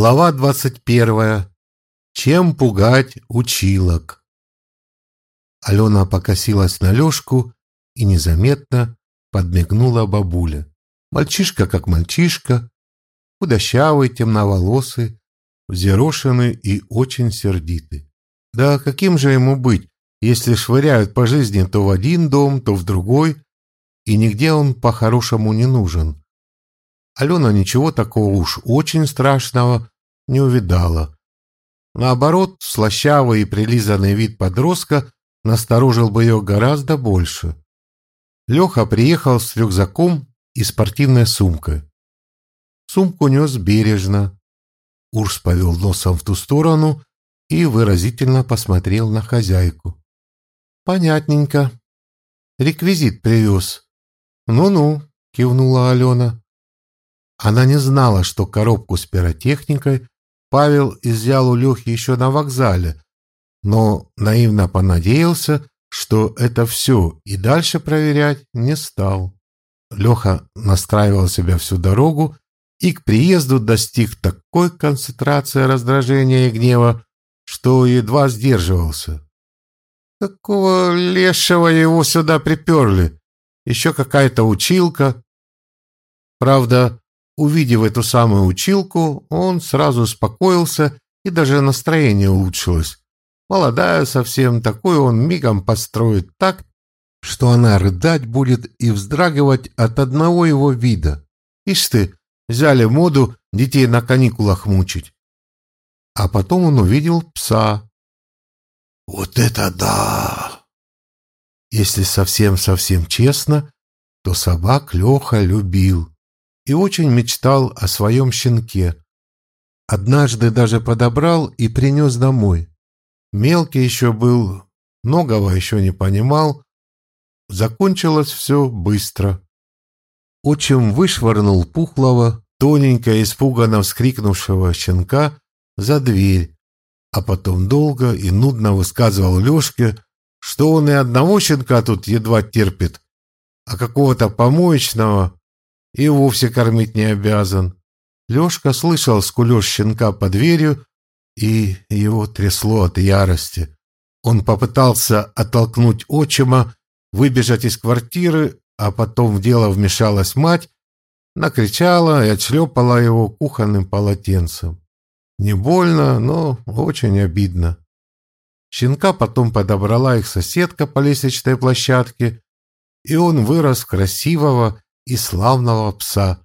Глава двадцать первая. Чем пугать училок? Алена покосилась на Лёшку и незаметно подмигнула бабуле. Мальчишка как мальчишка, худощавый, темноволосый, взъерошенный и очень сердитый. Да каким же ему быть, если швыряют по жизни то в один дом, то в другой, и нигде он по-хорошему не нужен. Алена ничего такого уж очень страшного не увидала. Наоборот, слащавый и прилизанный вид подростка насторожил бы ее гораздо больше. Леха приехал с рюкзаком и спортивной сумкой. Сумку нес бережно. Урс повел носом в ту сторону и выразительно посмотрел на хозяйку. «Понятненько. Реквизит привез». «Ну-ну», — кивнула Алена. Она не знала, что коробку с пиротехникой Павел изъял у Лехи еще на вокзале, но наивно понадеялся, что это все, и дальше проверять не стал. Леха настраивал себя всю дорогу и к приезду достиг такой концентрации раздражения и гнева, что едва сдерживался. Какого лешего его сюда приперли? Еще какая-то училка. Правда, Увидев эту самую училку, он сразу успокоился и даже настроение улучшилось. Молодая совсем, такой он мигом построит так, что она рыдать будет и вздрагивать от одного его вида. Ишь ты, взяли моду детей на каникулах мучить. А потом он увидел пса. Вот это да! Если совсем-совсем честно, то собак Леха любил и очень мечтал о своем щенке. Однажды даже подобрал и принес домой. Мелкий еще был, многого еще не понимал. Закончилось все быстро. Отчим вышвырнул пухлого, тоненько испуганно вскрикнувшего щенка за дверь, а потом долго и нудно высказывал Лешке, что он и одного щенка тут едва терпит, а какого-то помоечного и вовсе кормить не обязан. Лешка слышал скулеж щенка под дверью, и его трясло от ярости. Он попытался оттолкнуть отчима, выбежать из квартиры, а потом в дело вмешалась мать, накричала и отшлепала его кухонным полотенцем. Не больно, но очень обидно. Щенка потом подобрала их соседка по лестничной площадке, и он вырос красивого и славного пса.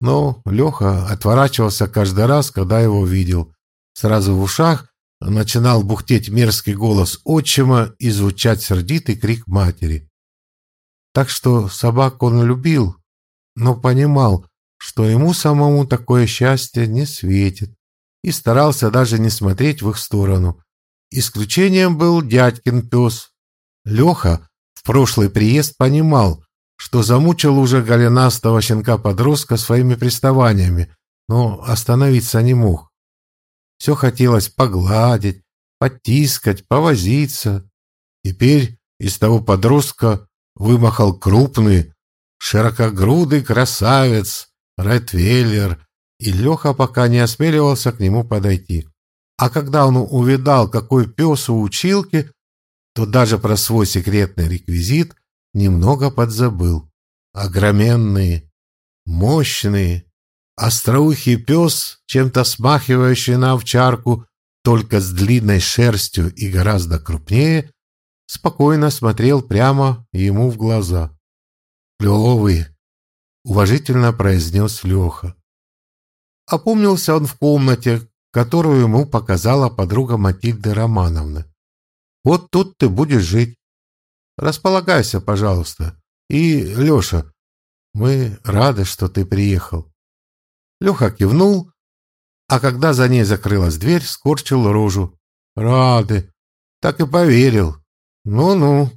Но Леха отворачивался каждый раз, когда его видел. Сразу в ушах начинал бухтеть мерзкий голос отчима и звучать сердитый крик матери. Так что собак он любил, но понимал, что ему самому такое счастье не светит, и старался даже не смотреть в их сторону. Исключением был дядькин пес. Леха в прошлый приезд понимал, что замучил уже голенастого щенка-подростка своими приставаниями, но остановиться не мог. Все хотелось погладить, потискать, повозиться. Теперь из того подростка вымахал крупный, широкогрудый красавец, Райтвейлер, и Леха пока не осмеливался к нему подойти. А когда он увидал, какой пес у училки, то даже про свой секретный реквизит немного подзабыл. Огроменные, мощные, остроухий пес, чем-то смахивающий на овчарку, только с длинной шерстью и гораздо крупнее, спокойно смотрел прямо ему в глаза. «Клевый!» — уважительно произнес Леха. Опомнился он в комнате, которую ему показала подруга Матильды Романовны. «Вот тут ты будешь жить. Располагайся, пожалуйста. И, Леша, мы рады, что ты приехал. Леха кивнул, а когда за ней закрылась дверь, скорчил рожу. Рады. Так и поверил. Ну-ну.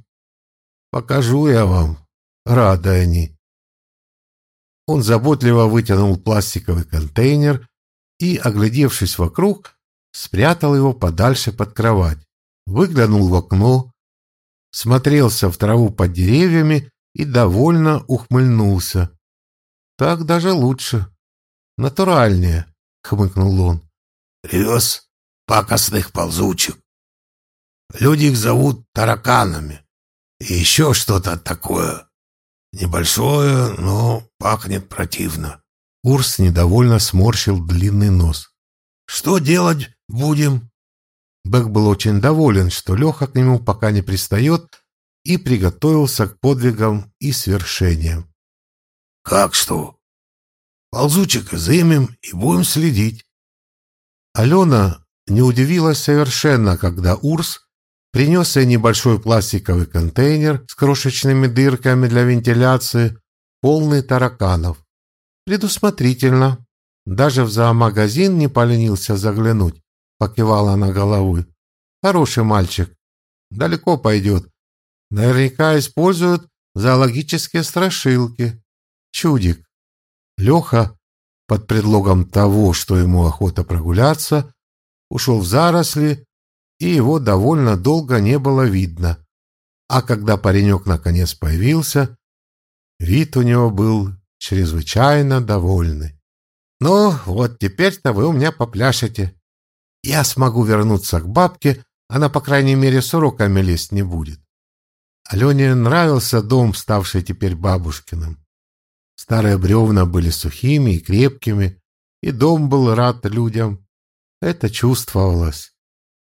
Покажу я вам. Рады они. Он заботливо вытянул пластиковый контейнер и, оглядевшись вокруг, спрятал его подальше под кровать. Выглянул в окно, смотрелся в траву под деревьями и довольно ухмыльнулся. Так даже лучше, натуральнее, — хмыкнул он. «Привез пакостных ползучих. Люди их зовут тараканами. И еще что-то такое. Небольшое, но пахнет противно». Урс недовольно сморщил длинный нос. «Что делать будем?» Бэк был очень доволен, что Леха к нему пока не пристает, и приготовился к подвигам и свершениям. «Как что? Ползучек изымем и будем следить». Алена не удивилась совершенно, когда Урс принес ей небольшой пластиковый контейнер с крошечными дырками для вентиляции, полный тараканов. Предусмотрительно. Даже в зоомагазин не поленился заглянуть, покивала она головой. Хороший мальчик. Далеко пойдет. Наверняка используют зоологические страшилки. Чудик. Леха, под предлогом того, что ему охота прогуляться, ушел в заросли, и его довольно долго не было видно. А когда паренек наконец появился, вид у него был чрезвычайно довольный. «Ну, вот теперь-то вы у меня попляшете. Я смогу вернуться к бабке, она, по крайней мере, с уроками лезть не будет». Алене нравился дом, ставший теперь бабушкиным. Старые бревна были сухими и крепкими, и дом был рад людям. Это чувствовалось.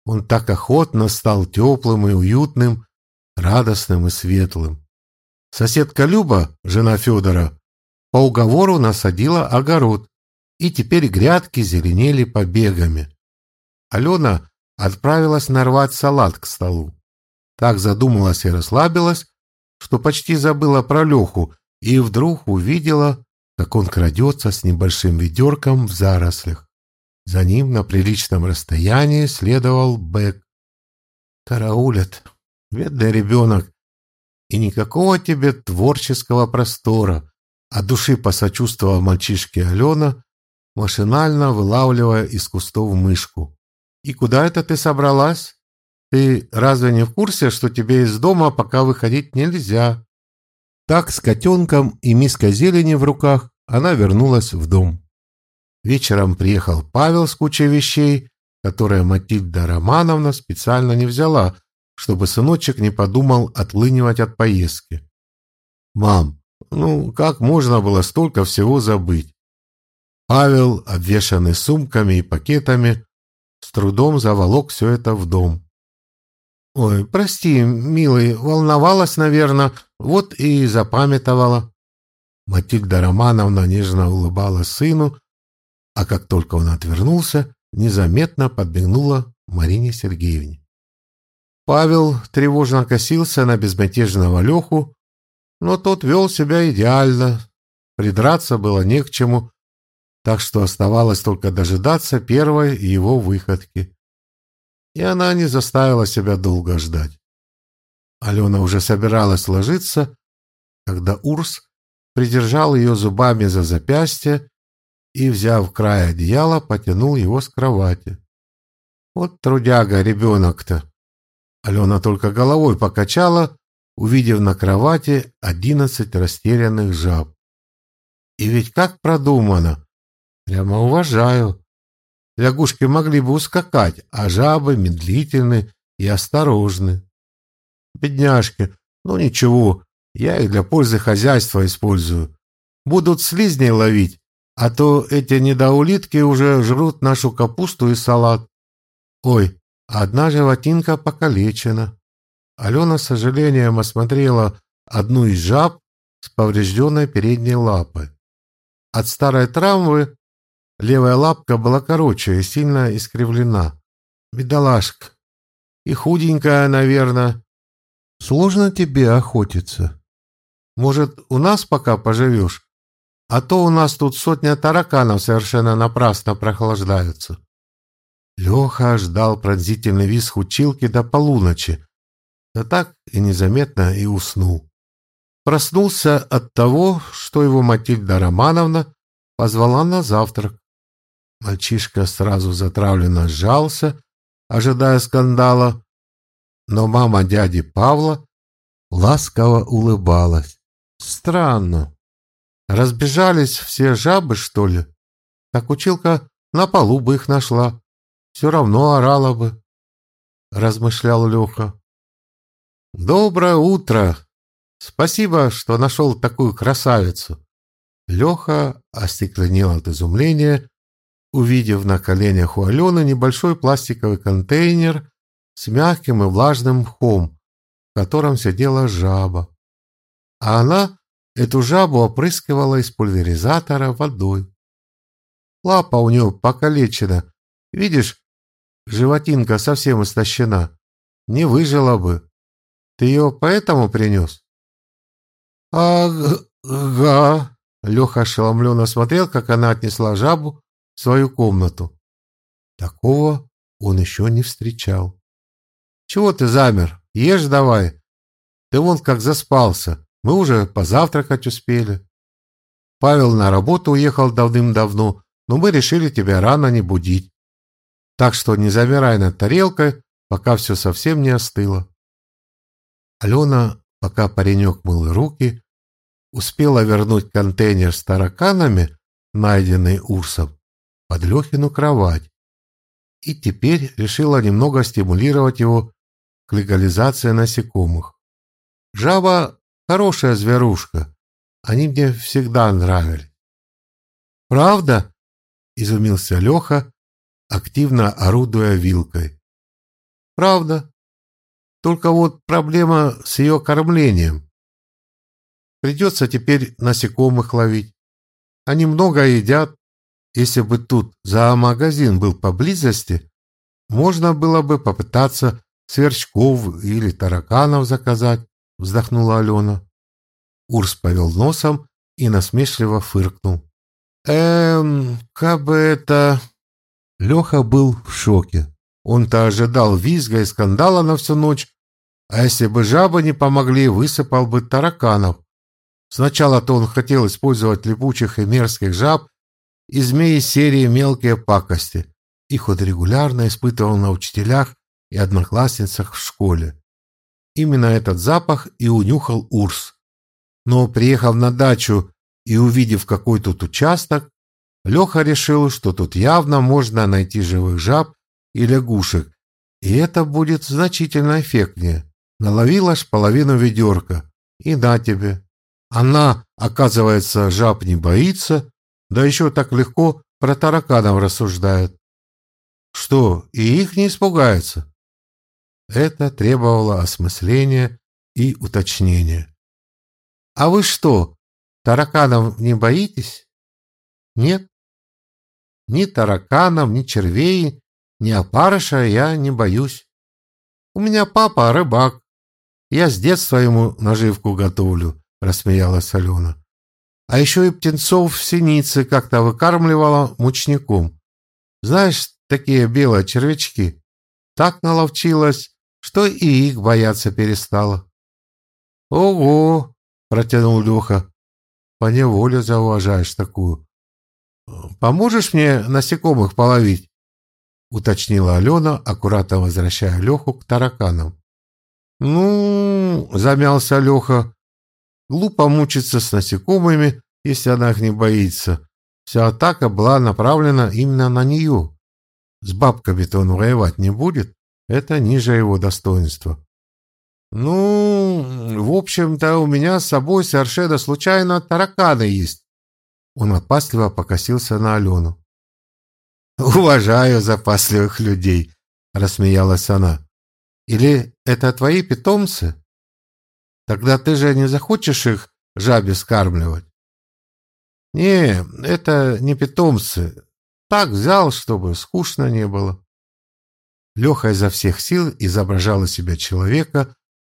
Он так охотно стал теплым и уютным, радостным и светлым. Соседка Люба, жена Федора, по уговору насадила огород, и теперь грядки зеленели побегами. Алена отправилась нарвать салат к столу. Так задумалась и расслабилась, что почти забыла про Леху, и вдруг увидела, как он крадется с небольшим ведерком в зарослях. За ним на приличном расстоянии следовал Бэк. Караулят. Бедный ребенок. И никакого тебе творческого простора. а души посочувствовала мальчишке Алена, машинально вылавливая из кустов мышку. «И куда это ты собралась? Ты разве не в курсе, что тебе из дома пока выходить нельзя?» Так, с котенком и миской зелени в руках, она вернулась в дом. Вечером приехал Павел с кучей вещей, которые Матильда Романовна специально не взяла, чтобы сыночек не подумал отлынивать от поездки. «Мам, ну как можно было столько всего забыть?» Павел, обвешанный сумками и пакетами, с трудом заволок все это в дом. «Ой, прости, милый, волновалась, наверное, вот и запамятовала». Матильда Романовна нежно улыбалась сыну, а как только он отвернулся, незаметно подбегнула Марине Сергеевне. Павел тревожно косился на безмятежного Леху, но тот вел себя идеально, придраться было не к чему, так что оставалось только дожидаться первой его выходки и она не заставила себя долго ждать. Алена уже собиралась ложиться, когда Урс придержал ее зубами за запястье и, взяв край одеяла, потянул его с кровати. Вот трудяга ребенок-то. Алена только головой покачала, увидев на кровати одиннадцать растерянных жаб. И ведь как продумано! Прямо уважаю. Лягушки могли бы ускакать, а жабы медлительны и осторожны. Бедняжки, ну ничего, я их для пользы хозяйства использую. Будут слизней ловить, а то эти недоулитки уже жрут нашу капусту и салат. Ой, одна животинка покалечена. Алена с сожалением осмотрела одну из жаб с поврежденной передней лапой. От старой травмы Левая лапка была короче и сильно искривлена. Бедолашка. И худенькая, наверное. Сложно тебе охотиться. Может, у нас пока поживешь? А то у нас тут сотня тараканов совершенно напрасно прохлаждаются. Леха ждал пронзительный визг училки до полуночи, да так и незаметно и уснул. Проснулся от того, что его Матильда Романовна позвала на завтрак. Мальчишка сразу затравленно сжался, ожидая скандала, но мама дяди Павла ласково улыбалась. Странно. Разбежались все жабы, что ли? Так училка на полу бы их нашла. Все равно орала бы, — размышлял Леха. «Доброе утро! Спасибо, что нашел такую красавицу!» Леха остекленел от изумления, увидев на коленях у Алены небольшой пластиковый контейнер с мягким и влажным мхом, в котором сидела жаба. А она эту жабу опрыскивала из пульверизатора водой. Лапа у нее покалечена. Видишь, животинка совсем истощена. Не выжила бы. Ты ее поэтому принес? Ага. Леха ошеломленно смотрел, как она отнесла жабу свою комнату. Такого он еще не встречал. Чего ты замер? Ешь давай. Ты вон как заспался. Мы уже позавтракать успели. Павел на работу уехал давным-давно, но мы решили тебя рано не будить. Так что не замирай над тарелкой, пока все совсем не остыло. Алена, пока паренек мыл руки, успела вернуть контейнер с тараканами, найденный Урсом, под Лехину кровать, и теперь решила немного стимулировать его к легализации насекомых. Жаба — хорошая зверушка, они мне всегда нравились. «Правда?» — изумился Леха, активно орудуя вилкой. «Правда. Только вот проблема с ее кормлением. Придется теперь насекомых ловить. Они много едят. Если бы тут зоомагазин был поблизости, можно было бы попытаться сверчков или тараканов заказать, вздохнула Алена. Урс повел носом и насмешливо фыркнул. Эм, как бы это... Леха был в шоке. Он-то ожидал визга и скандала на всю ночь, а если бы жабы не помогли, высыпал бы тараканов. Сначала-то он хотел использовать липучих и мерзких жаб и змеи серии «Мелкие пакости». Их он регулярно испытывал на учителях и одноклассницах в школе. Именно этот запах и унюхал Урс. Но, приехав на дачу и увидев какой тут участок, Леха решил, что тут явно можно найти живых жаб и лягушек, и это будет значительно эффектнее. Наловил аж половину ведерка, и на тебе. Она, оказывается, жаб не боится, да еще так легко про тараканов рассуждает. Что, и их не испугается? Это требовало осмысления и уточнения. А вы что, тараканов не боитесь? Нет. Ни тараканов, ни червей, ни опарыша я не боюсь. У меня папа рыбак. Я с детства ему наживку готовлю. — рассмеялась Алена. «А еще и птенцов в синице как-то выкармливала мучником. Знаешь, такие белые червячки. Так наловчилась, что и их бояться перестала». «Ого!» — протянул Леха. «Поневоле зауважаешь такую. Поможешь мне насекомых половить?» — уточнила Алена, аккуратно возвращая Леху к тараканам. «Ну...» — замялся Леха. Глупо мучиться с насекомыми, если она их не боится. Вся атака была направлена именно на нее. С бабками-то он воевать не будет, это ниже его достоинства. «Ну, в общем-то, у меня с собой совершенно случайно тараканы есть». Он опасливо покосился на Алену. «Уважаю запасливых людей», — рассмеялась она. «Или это твои питомцы?» Тогда ты же не захочешь их жабе скармливать? Не, это не питомцы. Так взял, чтобы скучно не было. Леха изо всех сил изображал из себя человека,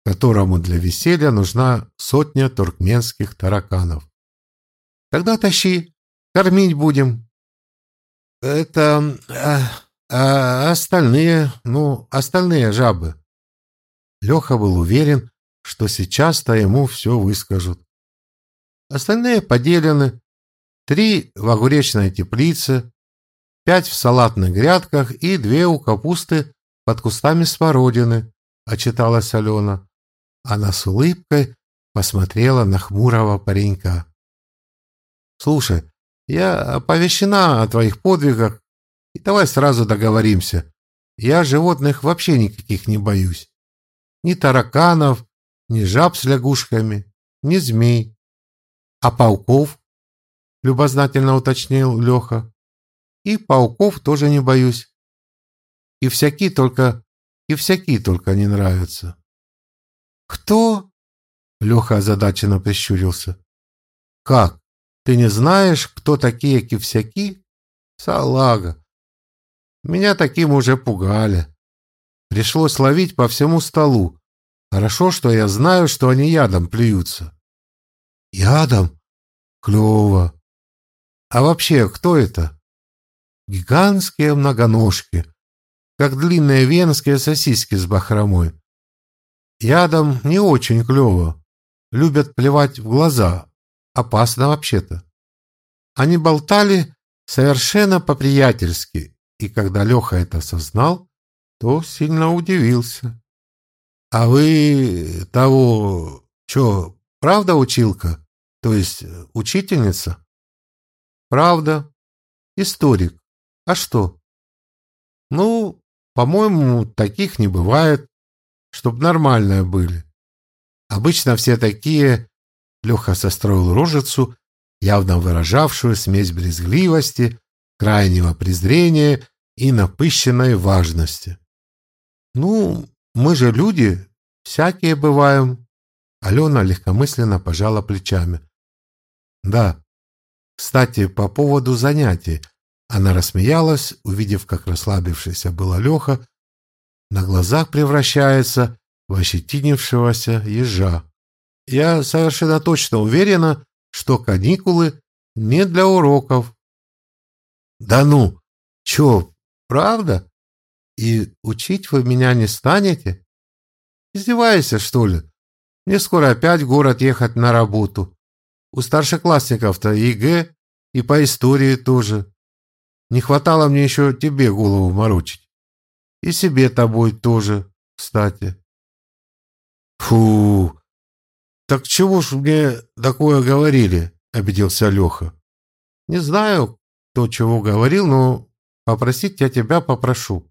которому для веселья нужна сотня туркменских тараканов. Тогда тащи, кормить будем. Это... А, а остальные, ну, остальные жабы. Леха был уверен, что сейчас-то ему все выскажут. Остальные поделены. Три в огуречной теплице, пять в салатных грядках и две у капусты под кустами смородины, отчиталась Алена. Она с улыбкой посмотрела на хмурого паренька. «Слушай, я оповещена о твоих подвигах И давай сразу договоримся. Я животных вообще никаких не боюсь. Ни тараканов, ни жаб с лягушками, ни змей. А пауков? Любознательно уточнил Леха. И пауков тоже не боюсь. И всякие только... И всякие только не нравятся. Кто? Леха озадаченно прищурился. Как? Ты не знаешь, кто такие кивсяки? Салага. Меня таким уже пугали. Пришлось ловить по всему столу. Хорошо, что я знаю, что они ядом плюются. Ядом? Клево. А вообще, кто это? Гигантские многоножки, как длинные венские сосиски с бахромой. Ядом не очень клево. Любят плевать в глаза. Опасно вообще-то. Они болтали совершенно по-приятельски, и когда Леха это осознал, то сильно удивился. — А вы того, что, правда училка? То есть учительница? — Правда. Историк. А что? — Ну, по-моему, таких не бывает, чтоб нормальные были. Обычно все такие... Леха состроил рожицу, явно выражавшую смесь брезгливости, крайнего презрения и напыщенной важности. «Ну, мы же люди, всякие бываем». Алена легкомысленно пожала плечами. «Да. Кстати, по поводу занятий». Она рассмеялась, увидев, как расслабившийся была Леха, на глазах превращается в ощетинившегося ежа. Я совершенно точно уверена, что каникулы не для уроков. Да ну, чё, правда? И учить вы меня не станете? Издеваешься, что ли? Мне скоро опять в город ехать на работу. У старшеклассников-то ЕГЭ и по истории тоже. Не хватало мне еще тебе голову морочить. И себе тобой тоже, кстати. Фу! Так чего ж мне такое говорили? Обиделся Леха. Не знаю, кто чего говорил, но попросить я тебя попрошу.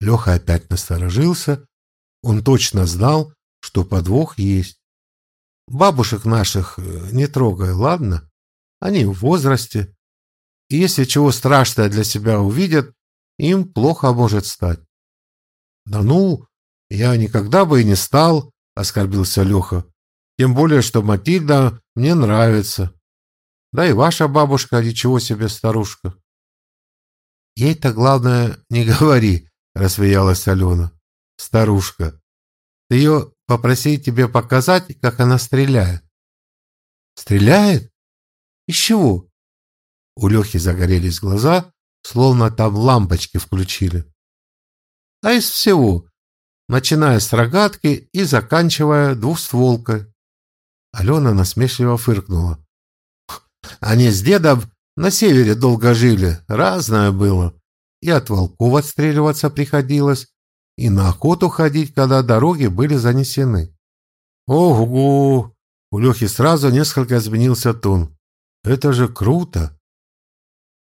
Леха опять насторожился. Он точно знал, что подвох есть. Бабушек наших э, не трогай, ладно? Они в возрасте. И если чего страшное для себя увидят, им плохо может стать. Да ну, я никогда бы и не стал, оскорбился Леха. Тем более, что Матильда мне нравится. Да и ваша бабушка ничего себе старушка. Ей-то главное не говори, рассмеялась Алена. Старушка. Ты ее попроси тебе показать, как она стреляет. Стреляет? Из чего? У Лехи загорелись глаза, словно там лампочки включили. А из всего, начиная с рогатки и заканчивая двухстволкой. Алена насмешливо фыркнула. Они с дедом на севере долго жили, разное было. И от волков отстреливаться приходилось, и на охоту ходить, когда дороги были занесены. Ого! У Лехи сразу несколько изменился тон. Это же круто!